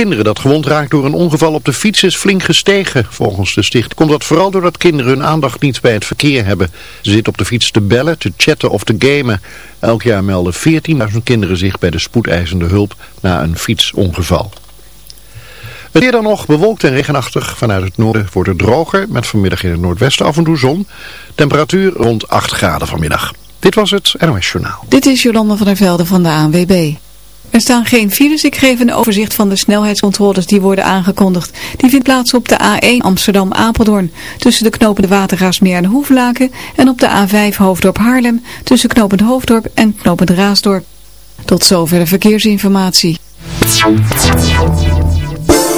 kinderen dat gewond raakt door een ongeval op de fiets is flink gestegen. Volgens de sticht komt dat vooral doordat kinderen hun aandacht niet bij het verkeer hebben. Ze zitten op de fiets te bellen, te chatten of te gamen. Elk jaar melden 14.000 kinderen zich bij de spoedeisende hulp na een fietsongeval. Het weer dan nog bewolkt en regenachtig. Vanuit het noorden wordt het droger, met vanmiddag in het noordwesten af en toe zon. Temperatuur rond 8 graden vanmiddag. Dit was het NOS Journaal. Dit is Jolanda van der Velde van de ANWB. Er staan geen files. Ik geef een overzicht van de snelheidscontroles die worden aangekondigd. Die vindt plaats op de A1 Amsterdam-Apeldoorn. Tussen de knopende Watergaasmeer en Hoeflaken. En op de A5 Hoofddorp Haarlem. Tussen knopend Hoofddorp en knopend Raasdorp. Tot zover de verkeersinformatie.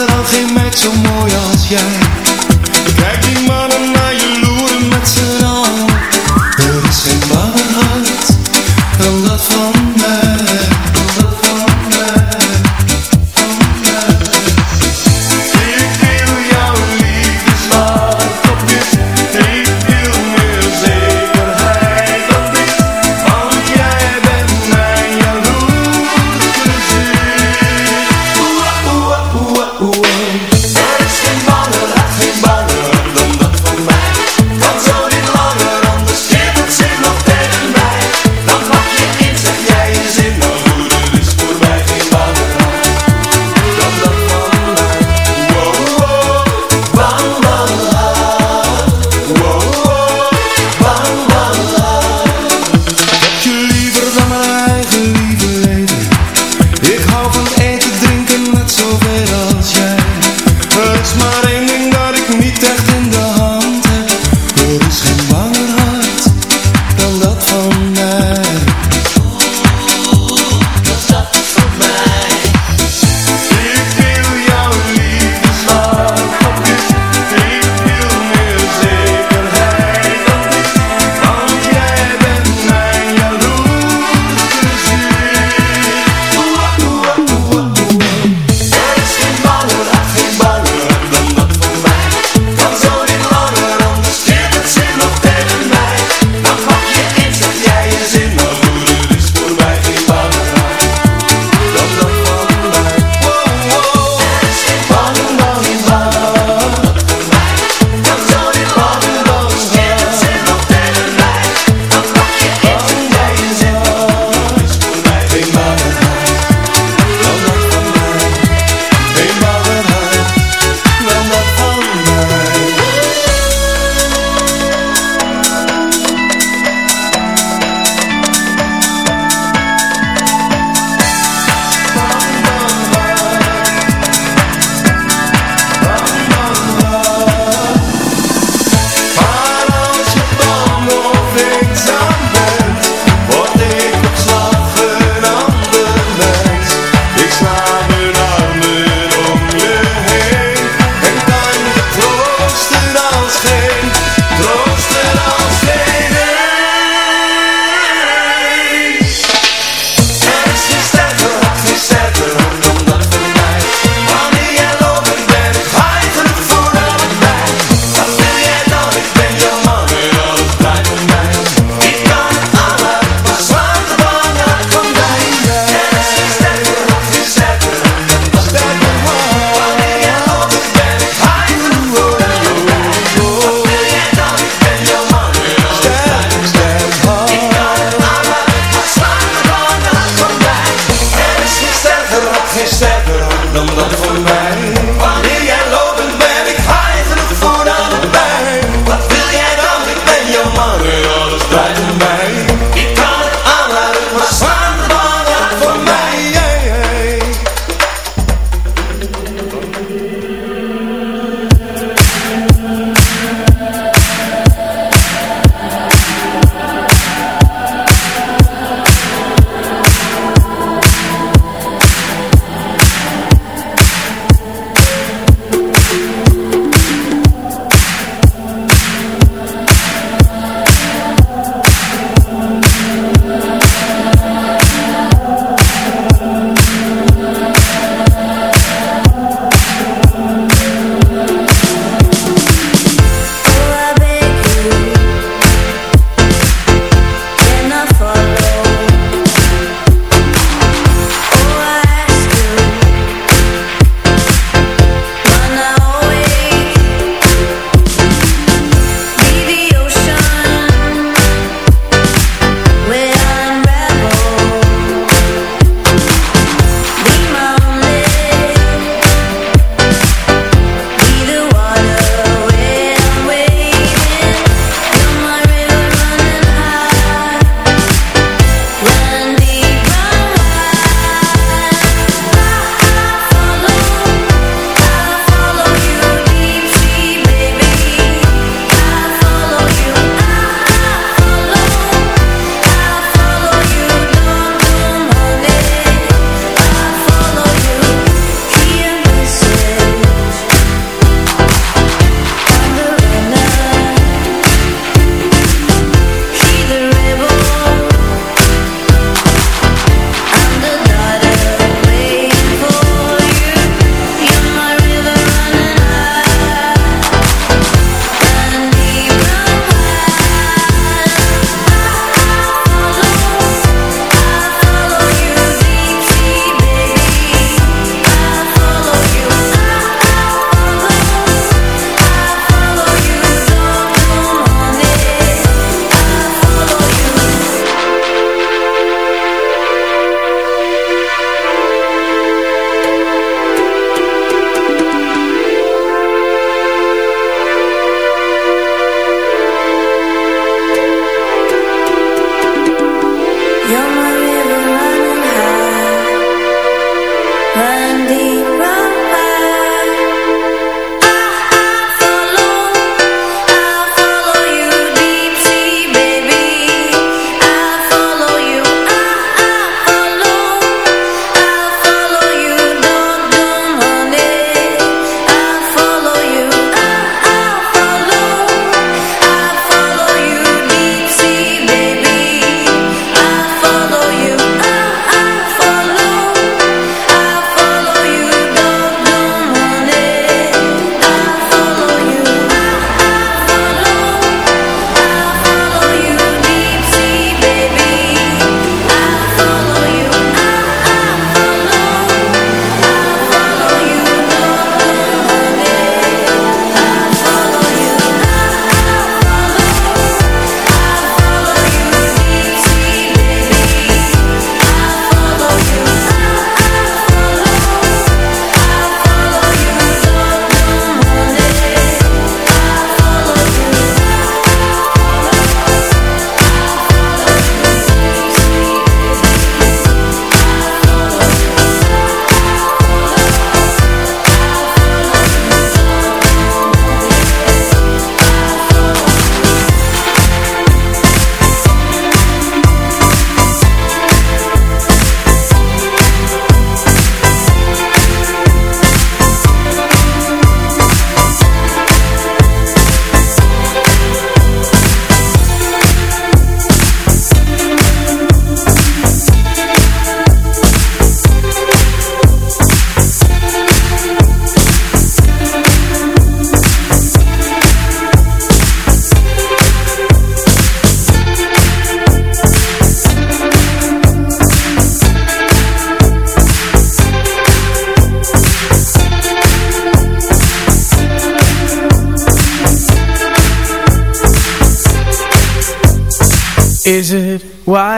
er dan geen meid zo mooi als jij? Kijk die man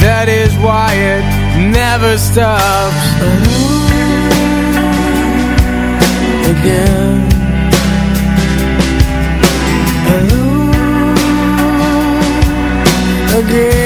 That is why it never stops. Again. Again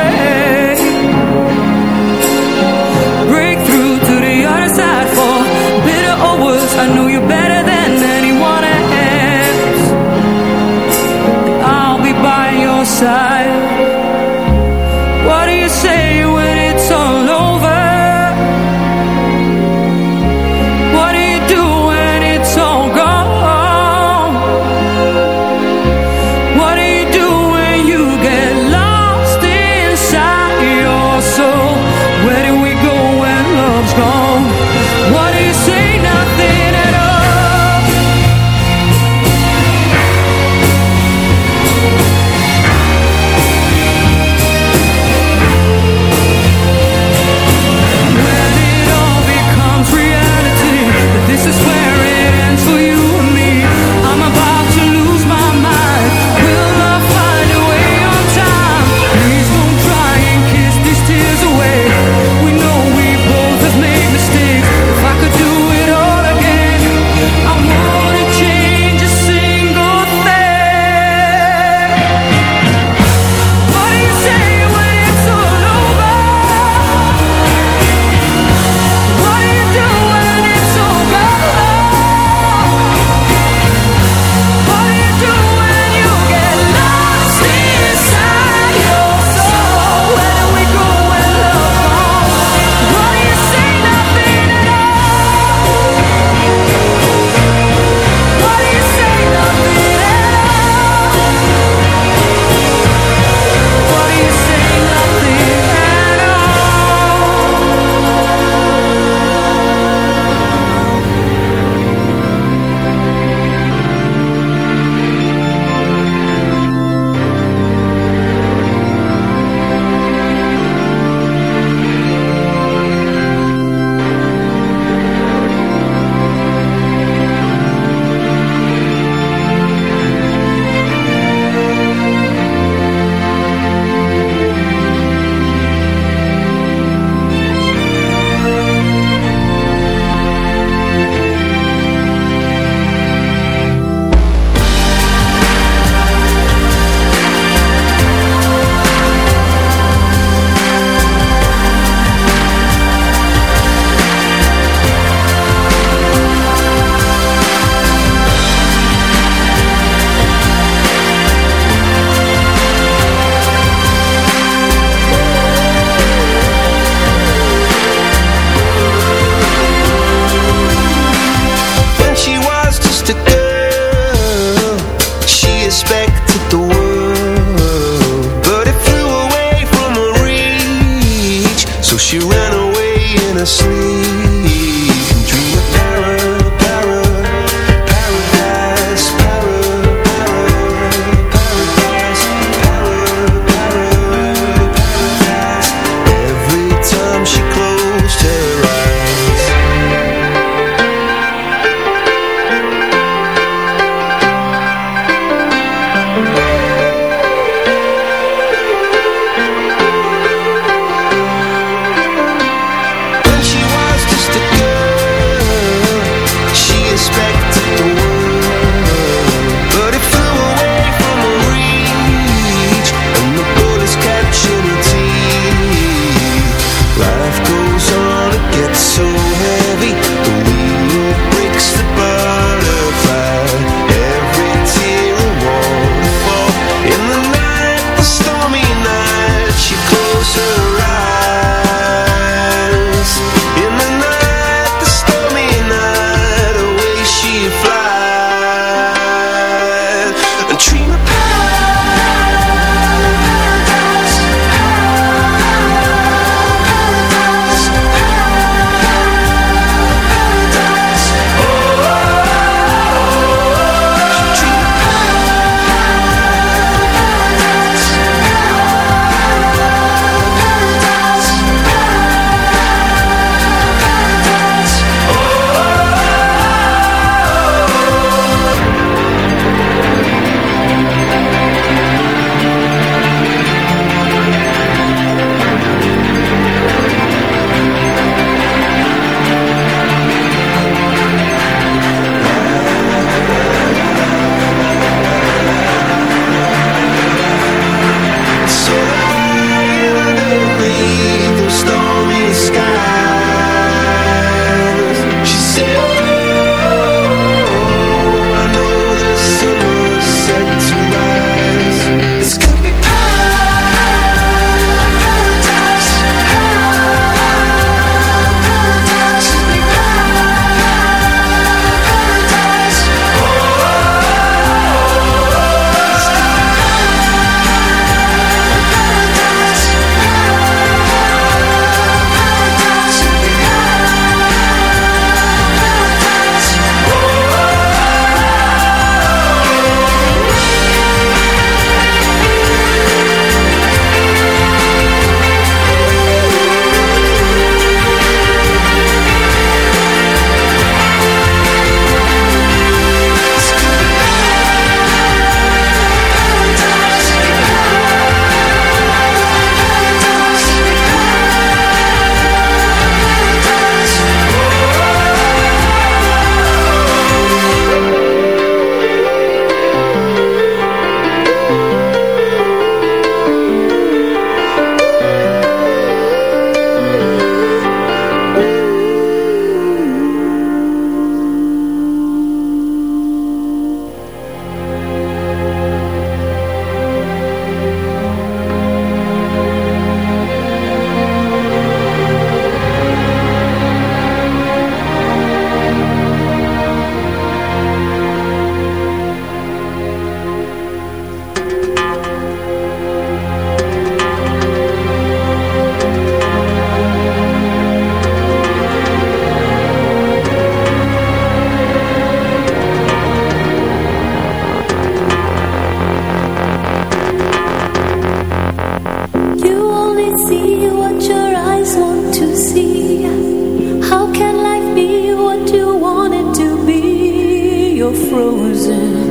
Frozen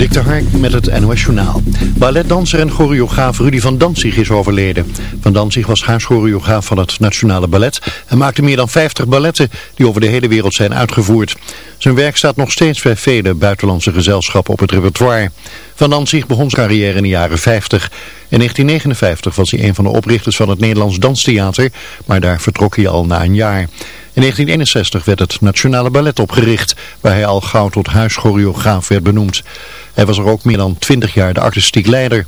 Dik de Hark met het NOS Journaal. Balletdanser en choreograaf Rudy van Danzig is overleden. Van Danzig was huischoreograaf van het Nationale Ballet en maakte meer dan 50 balletten die over de hele wereld zijn uitgevoerd. Zijn werk staat nog steeds bij vele buitenlandse gezelschappen op het repertoire. Van Danzig begon zijn carrière in de jaren 50. In 1959 was hij een van de oprichters van het Nederlands Danstheater, maar daar vertrok hij al na een jaar. In 1961 werd het Nationale Ballet opgericht, waar hij al gauw tot huischoreograaf werd benoemd. Hij was er ook meer dan 20 jaar de artistiek leider.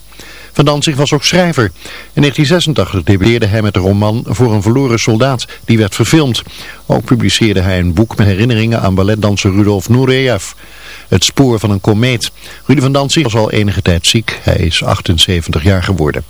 Van Danzig was ook schrijver. In 1986 debuteerde hij met de roman Voor een verloren soldaat, die werd verfilmd. Ook publiceerde hij een boek met herinneringen aan balletdanser Rudolf Nureyev. Het spoor van een komeet. Rudy van Danzig was al enige tijd ziek. Hij is 78 jaar geworden.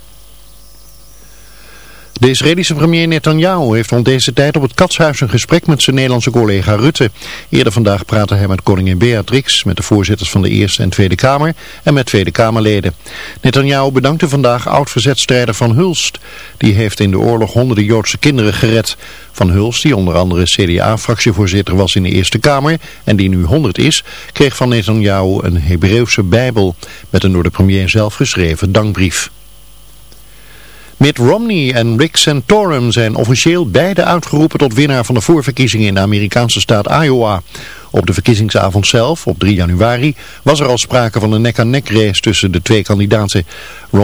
De Israëlische premier Netanyahu heeft rond deze tijd op het Katshuis een gesprek met zijn Nederlandse collega Rutte. Eerder vandaag praatte hij met koningin Beatrix, met de voorzitters van de Eerste en Tweede Kamer en met Tweede Kamerleden. Netanyahu bedankte vandaag oud-verzetstrijder Van Hulst. Die heeft in de oorlog honderden Joodse kinderen gered. Van Hulst, die onder andere CDA-fractievoorzitter was in de Eerste Kamer en die nu 100 is, kreeg van Netanyahu een Hebreeuwse bijbel met een door de premier zelf geschreven dankbrief. Mitt Romney en Rick Santorum zijn officieel beide uitgeroepen tot winnaar van de voorverkiezingen in de Amerikaanse staat Iowa. Op de verkiezingsavond zelf, op 3 januari, was er al sprake van een nek-aan-nek race tussen de twee kandidaten. Romney